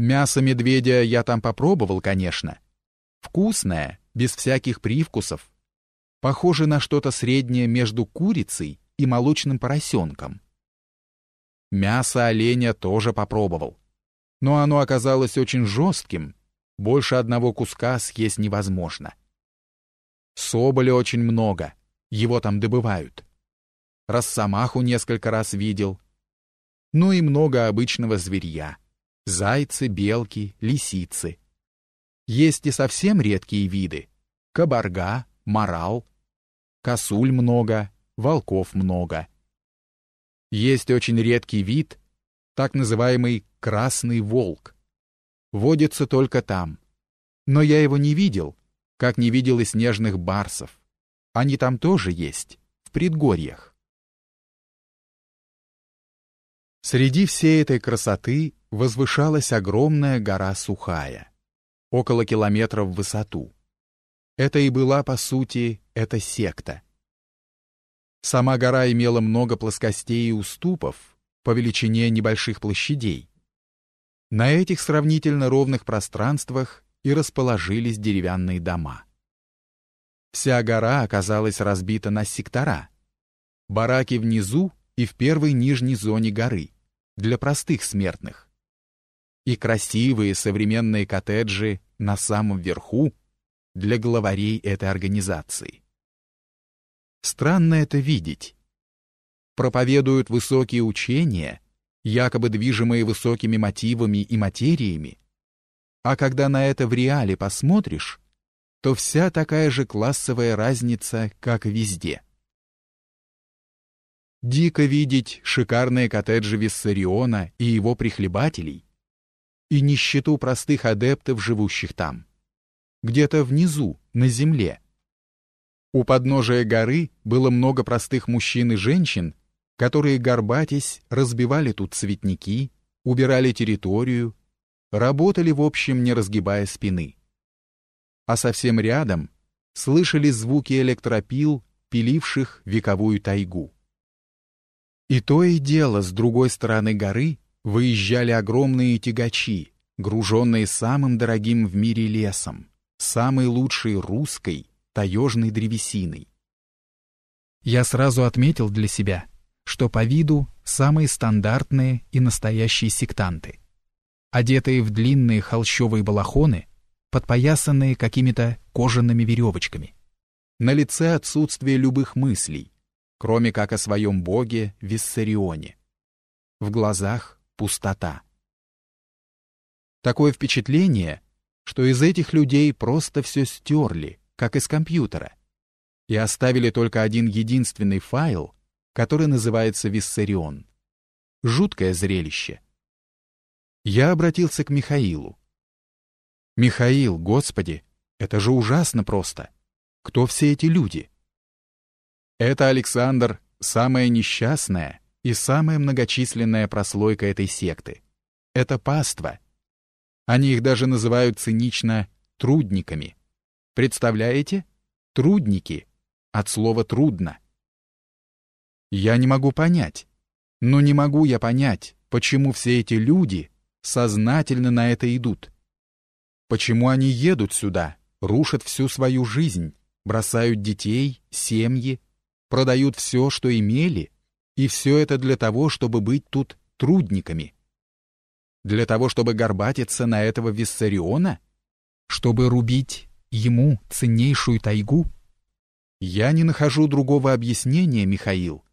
Мясо медведя я там попробовал, конечно. Вкусное, без всяких привкусов. Похоже на что-то среднее между курицей и молочным поросенком. Мясо оленя тоже попробовал. Но оно оказалось очень жестким, больше одного куска съесть невозможно. Соболя очень много, его там добывают. Росомаху несколько раз видел. Ну и много обычного зверья. Зайцы, белки, лисицы. Есть и совсем редкие виды. Кабарга, морал. Косуль много, волков много. Есть очень редкий вид, так называемый красный волк. Водится только там. Но я его не видел, как не видел и снежных барсов. Они там тоже есть, в предгорьях. Среди всей этой красоты возвышалась огромная гора Сухая, около километра в высоту. Это и была, по сути, эта секта. Сама гора имела много плоскостей и уступов по величине небольших площадей. На этих сравнительно ровных пространствах и расположились деревянные дома. Вся гора оказалась разбита на сектора. Бараки внизу и в первой нижней зоне горы, для простых смертных. И красивые современные коттеджи на самом верху для главарей этой организации. Странно это видеть. Проповедуют высокие учения, якобы движимые высокими мотивами и материями, а когда на это в реале посмотришь, то вся такая же классовая разница, как везде. Дико видеть шикарные коттеджи Виссариона и его прихлебателей и нищету простых адептов, живущих там. Где-то внизу, на земле. У подножия горы было много простых мужчин и женщин, которые, горбатясь, разбивали тут цветники, убирали территорию, работали, в общем, не разгибая спины. А совсем рядом слышали звуки электропил, пиливших вековую тайгу. И то и дело с другой стороны горы выезжали огромные тягачи, груженные самым дорогим в мире лесом, самой лучшей русской таежной древесиной. Я сразу отметил для себя, что по виду самые стандартные и настоящие сектанты одетые в длинные холщовые балахоны, подпоясанные какими-то кожаными веревочками. На лице отсутствие любых мыслей, кроме как о своем боге Виссарионе. В глазах пустота. Такое впечатление, что из этих людей просто все стерли, как из компьютера, и оставили только один единственный файл, который называется Виссарион. Жуткое зрелище — я обратился к Михаилу. «Михаил, Господи, это же ужасно просто. Кто все эти люди?» Это Александр, самая несчастная и самая многочисленная прослойка этой секты. Это паства. Они их даже называют цинично «трудниками». Представляете? Трудники. От слова «трудно». Я не могу понять. Но не могу я понять, почему все эти люди сознательно на это идут? Почему они едут сюда, рушат всю свою жизнь, бросают детей, семьи, продают все, что имели, и все это для того, чтобы быть тут трудниками? Для того, чтобы горбатиться на этого Виссариона? Чтобы рубить ему ценнейшую тайгу? Я не нахожу другого объяснения, Михаил,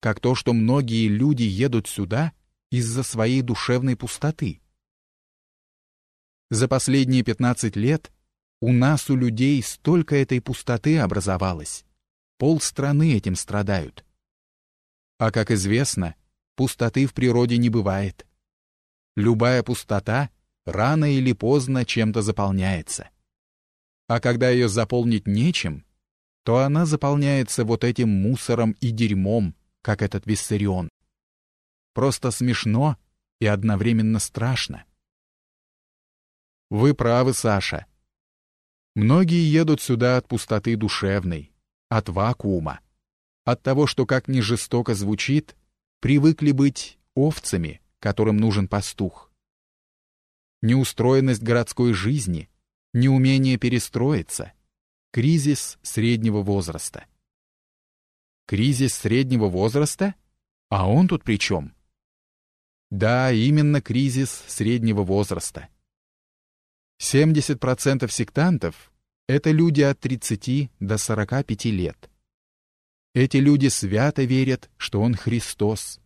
как то, что многие люди едут сюда — из-за своей душевной пустоты. За последние 15 лет у нас, у людей, столько этой пустоты образовалось. Пол страны этим страдают. А как известно, пустоты в природе не бывает. Любая пустота рано или поздно чем-то заполняется. А когда ее заполнить нечем, то она заполняется вот этим мусором и дерьмом, как этот Виссарион. Просто смешно и одновременно страшно. Вы правы, Саша. Многие едут сюда от пустоты душевной, от вакуума, от того, что, как ни жестоко звучит, привыкли быть овцами, которым нужен пастух. неустроенность городской жизни, неумение перестроиться, кризис среднего возраста. Кризис среднего возраста? А он тут при чем? Да, именно кризис среднего возраста. 70% сектантов — это люди от 30 до 45 лет. Эти люди свято верят, что он Христос,